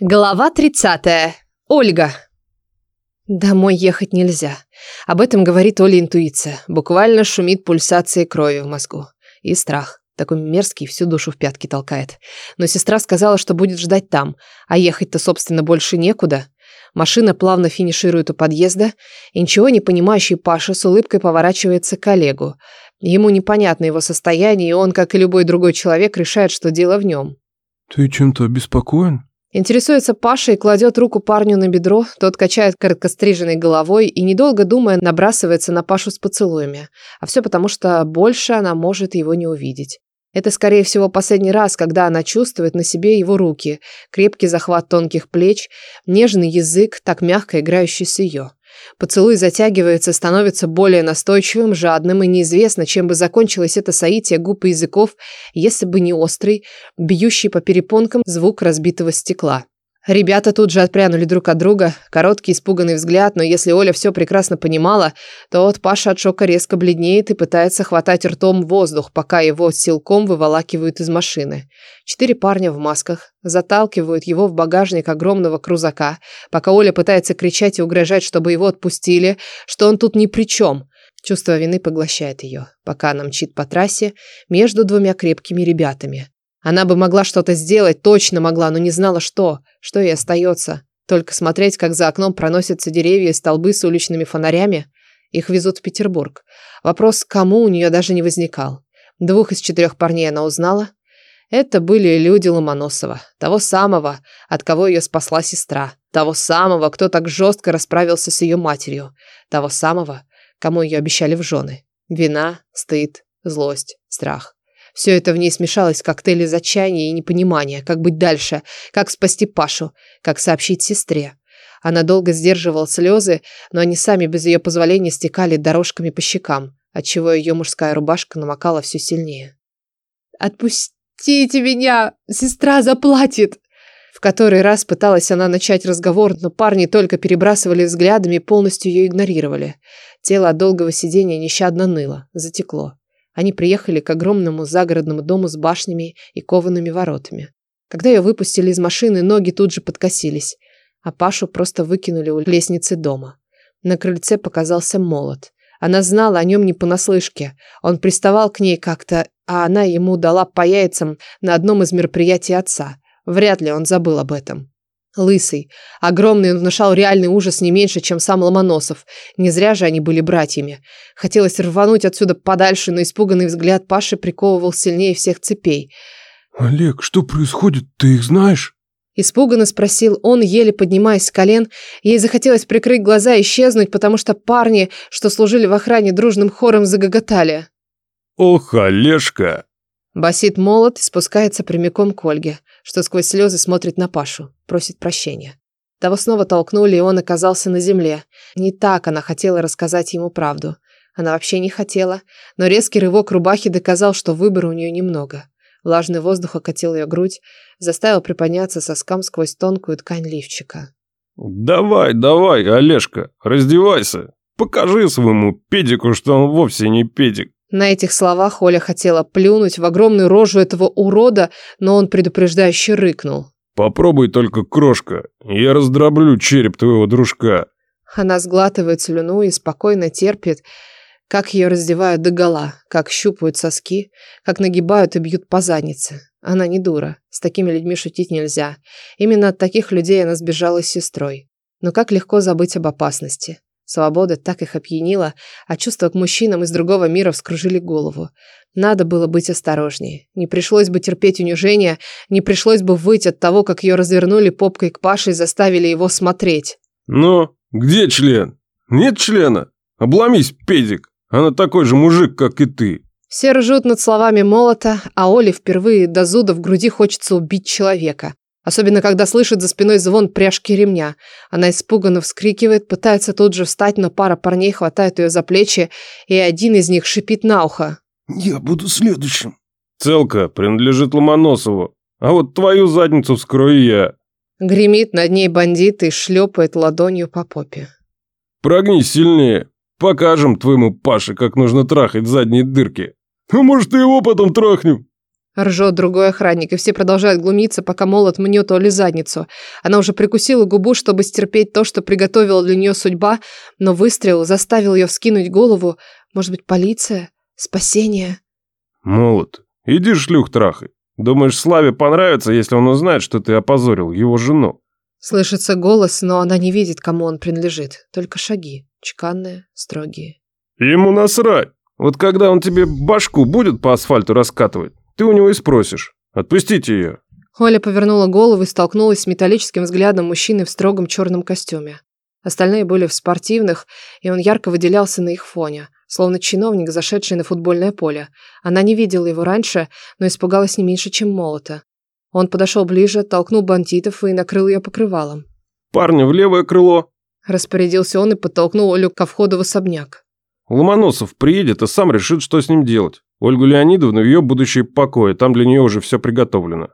Глава 30. Ольга. Домой ехать нельзя. Об этом говорит Оля интуиция. Буквально шумит пульсация крови в мозгу. И страх. Такой мерзкий, всю душу в пятки толкает. Но сестра сказала, что будет ждать там. А ехать-то, собственно, больше некуда. Машина плавно финиширует у подъезда, и ничего не понимающий Паша с улыбкой поворачивается к Олегу. Ему непонятно его состояние, и он, как и любой другой человек, решает, что дело в нем. «Ты чем-то обеспокоен?» Интересуется Паша и кладет руку парню на бедро, тот качает короткостриженной головой и, недолго думая, набрасывается на Пашу с поцелуями. А все потому, что больше она может его не увидеть. Это, скорее всего, последний раз, когда она чувствует на себе его руки, крепкий захват тонких плеч, нежный язык, так мягко играющий с ее. Поцелуй затягивается, становится более настойчивым, жадным, и неизвестно, чем бы закончилось это соитие губ и языков, если бы не острый, бьющий по перепонкам звук разбитого стекла. Ребята тут же отпрянули друг от друга, короткий испуганный взгляд, но если Оля все прекрасно понимала, то вот Паша от шока резко бледнеет и пытается хватать ртом воздух, пока его силком выволакивают из машины. Четыре парня в масках заталкивают его в багажник огромного крузака, пока Оля пытается кричать и угрожать, чтобы его отпустили, что он тут ни при чем. Чувство вины поглощает ее, пока она мчит по трассе между двумя крепкими ребятами. Она бы могла что-то сделать, точно могла, но не знала что. Что ей остается? Только смотреть, как за окном проносятся деревья и столбы с уличными фонарями. Их везут в Петербург. Вопрос, кому у нее даже не возникал. Двух из четырех парней она узнала. Это были люди Ломоносова. Того самого, от кого ее спасла сестра. Того самого, кто так жестко расправился с ее матерью. Того самого, кому ее обещали в жены. Вина, стыд, злость, страх. Все это в ней смешалось в коктейле из и непонимания, как быть дальше, как спасти Пашу, как сообщить сестре. Она долго сдерживала слезы, но они сами без ее позволения стекали дорожками по щекам, отчего ее мужская рубашка намокала все сильнее. «Отпустите меня! Сестра заплатит!» В который раз пыталась она начать разговор, но парни только перебрасывали взглядами и полностью ее игнорировали. Тело от долгого сидения нещадно ныло, затекло. Они приехали к огромному загородному дому с башнями и коваными воротами. Когда ее выпустили из машины, ноги тут же подкосились, а Пашу просто выкинули у лестницы дома. На крыльце показался молот. Она знала о нем не понаслышке. Он приставал к ней как-то, а она ему дала по яйцам на одном из мероприятий отца. Вряд ли он забыл об этом. Лысый, огромный, он внушал реальный ужас не меньше, чем сам Ломоносов. Не зря же они были братьями. Хотелось рвануть отсюда подальше, но испуганный взгляд Паши приковывал сильнее всех цепей. «Олег, что происходит? Ты их знаешь?» Испуганно спросил он, еле поднимаясь с колен. Ей захотелось прикрыть глаза и исчезнуть, потому что парни, что служили в охране, дружным хором загоготали. «Ох, Олежка!» Басит молот и спускается прямиком к Ольге что сквозь слезы смотрит на Пашу, просит прощения. Того снова толкнули, и он оказался на земле. Не так она хотела рассказать ему правду. Она вообще не хотела, но резкий рывок рубахи доказал, что выбора у нее немного. Влажный воздух окатил ее грудь, заставил приподняться соскам сквозь тонкую ткань лифчика. «Давай, давай, Олежка, раздевайся. Покажи своему педику, что он вовсе не педик». На этих словах Оля хотела плюнуть в огромную рожу этого урода, но он предупреждающе рыкнул. «Попробуй только, крошка, я раздроблю череп твоего дружка». Она сглатывает слюну и спокойно терпит, как ее раздевают догола, как щупают соски, как нагибают и бьют по заднице. Она не дура, с такими людьми шутить нельзя. Именно от таких людей она сбежала с сестрой. Но как легко забыть об опасности. Свобода так их опьянила, а чувства к мужчинам из другого мира вскружили голову. Надо было быть осторожнее. Не пришлось бы терпеть унижение, не пришлось бы выйти от того, как ее развернули попкой к Паше и заставили его смотреть. «Ну, где член? Нет члена? Обломись, педик. Она такой же мужик, как и ты». Все ржут над словами молота, а Оле впервые до зуда в груди хочется убить человека. Особенно, когда слышит за спиной звон пряжки ремня. Она испуганно вскрикивает, пытается тут же встать, но пара парней хватает ее за плечи, и один из них шипит на ухо. «Я буду следующим». «Целка принадлежит Ломоносову, а вот твою задницу вскрою я». Гремит над ней бандит и шлепает ладонью по попе. «Прогнись сильнее. Покажем твоему Паше, как нужно трахать задние дырки. А может, и его потом трахнем?» Ржет другой охранник, и все продолжают глумиться, пока молот мнет Оле задницу. Она уже прикусила губу, чтобы стерпеть то, что приготовила для нее судьба, но выстрел заставил ее вскинуть голову. Может быть, полиция? Спасение? Молот, иди шлюх трахай. Думаешь, Славе понравится, если он узнает, что ты опозорил его жену? Слышится голос, но она не видит, кому он принадлежит. Только шаги, чеканные, строгие. Ему насрать. Вот когда он тебе башку будет по асфальту раскатывать, ты у него и спросишь. Отпустите ее. Оля повернула голову и столкнулась с металлическим взглядом мужчины в строгом черном костюме. Остальные были в спортивных, и он ярко выделялся на их фоне, словно чиновник, зашедший на футбольное поле. Она не видела его раньше, но испугалась не меньше, чем молота. Он подошел ближе, толкнул бандитов и накрыл ее покрывалом. «Парни, в левое крыло!» Распорядился он и подтолкнул Олю ко входу в особняк. Ломоносов приедет и сам решит, что с ним делать. Ольгу Леонидовну в ее будущее покое, там для нее уже все приготовлено.